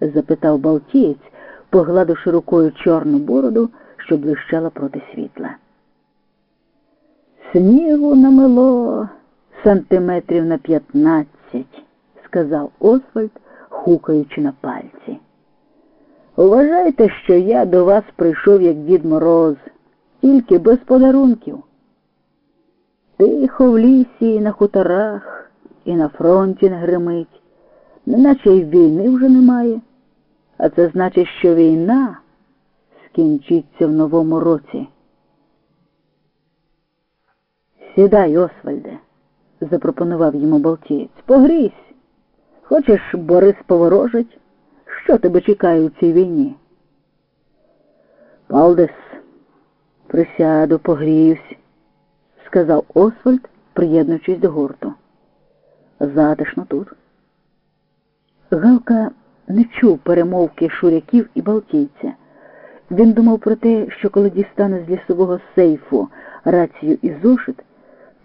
запитав Балтієць, погладивши рукою чорну бороду, що блищала проти світла. Снігу намело сантиметрів на п'ятнадцять, сказав Освальд, хукаючи на пальці. Вважайте, що я до вас прийшов як Дід Мороз, тільки без подарунків. Тихо в лісі, і на хуторах, і на фронті не гримить, неначе й війни вже немає, а це значить, що війна скінчиться в новому році. Сідай, Освальде, запропонував йому Балтієць. Погрійсь. Хочеш, Борис поворожить? Що тебе чекає у цій війні? Палдес, присяду, погріюсь, сказав Освальд, приєднуючись до гурту. Затишно тут. Галка не чув перемовки шуряків і балтійця. Він думав про те, що коли дістане з лісового сейфу рацію і зошит,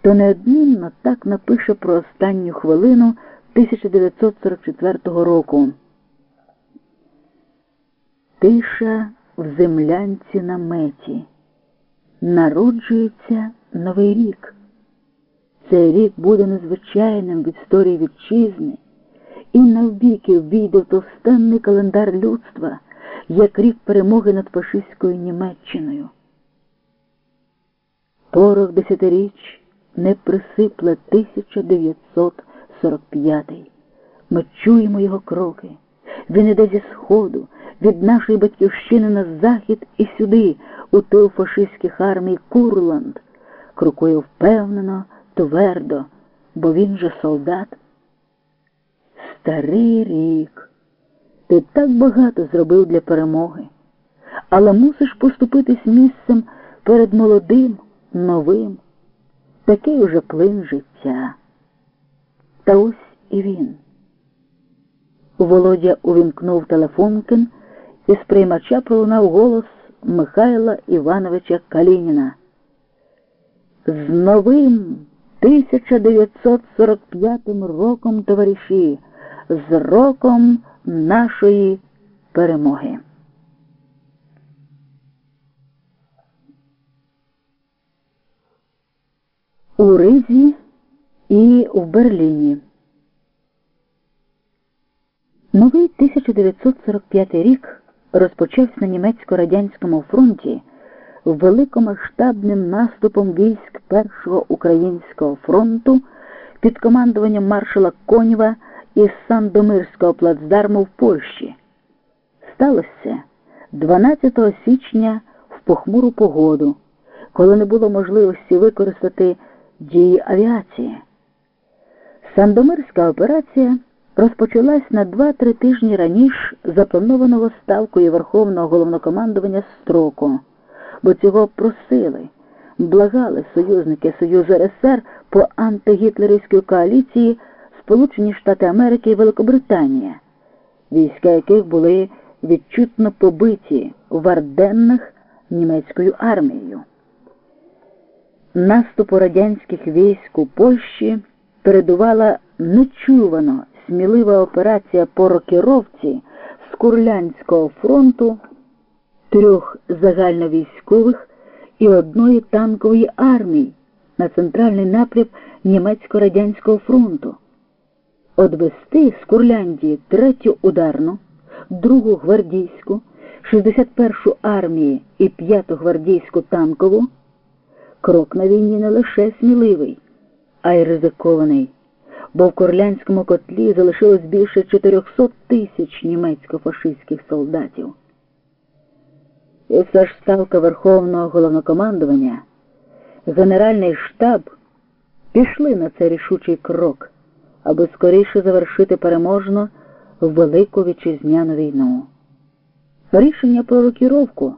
то неодмінно так напише про останню хвилину 1944 року. Тиша в землянці на меті. Народжується новий рік. Цей рік буде незвичайним в історії вітчизни, і навіки ввійде в товстенний календар людства як рік перемоги над фашистською Німеччиною. Порох десятиріч не присипле 1945. Ми чуємо його кроки. Він іде зі сходу, від нашої батьківщини на захід і сюди, у тил фашистських армій Курланд, крокує впевнено, твердо, бо він же солдат. Старий рік. Ти так багато зробив для перемоги, але мусиш поступитись місцем перед молодим, новим. Такий уже плин життя. Та ось і він. Володя увімкнув телефонкин і з приймача пролунав голос Михайла Івановича Калініна. З новим 1945 роком, товариші, з роком нашої перемоги. У Ризі і в Берліні. Новий 1945 рік розпочався на німецько-радянському фронті великомасштабним наступом військ Першого українського фронту під командуванням маршала Конєва із Сандомирського плацдарму в Польщі. Сталося 12 січня в похмуру погоду, коли не було можливості використати дії авіації. Сандомирська операція розпочалась на 2-3 тижні раніше запланованого ставкою Верховного головнокомандування строку, бо цього просили, благали союзники Союзу РСР по антигітлерівській коаліції Сполучені Штати Америки і Великобританія, війська яких були відчутно побиті в Арденнах німецькою армією. Наступу радянських військ у Польщі передувала нечувано смілива операція по рокіровці з Курлянського фронту, трьох загальновійськових і одної танкової армії на центральний напрям Німецько-Радянського фронту, одвести з Курляндії третю ударну, другу гвардійську, 61-шу армії і 5-ту гвардійську танкову. Крок на війні не лише сміливий, а й ризикований бо в Корлянському котлі залишилось більше 400 тисяч німецько-фашистських солдатів. І все ж ставка Верховного головнокомандування, Генеральний штаб пішли на цей рішучий крок, аби скоріше завершити переможно велику вітчизняну війну. Рішення про рокіровку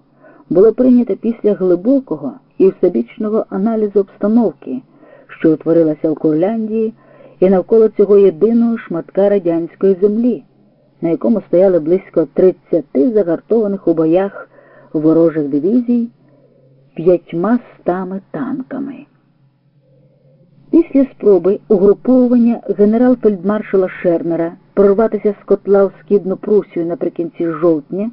було прийнято після глибокого і всебічного аналізу обстановки, що утворилася в Курляндії і навколо цього єдиного шматка радянської землі, на якому стояли близько 30 загартованих у боях ворожих дивізій п'ятьма стами танками. Після спроби угруповування генерал-фельдмаршала Шернера прорватися з котла в східну Прусію наприкінці жовтня.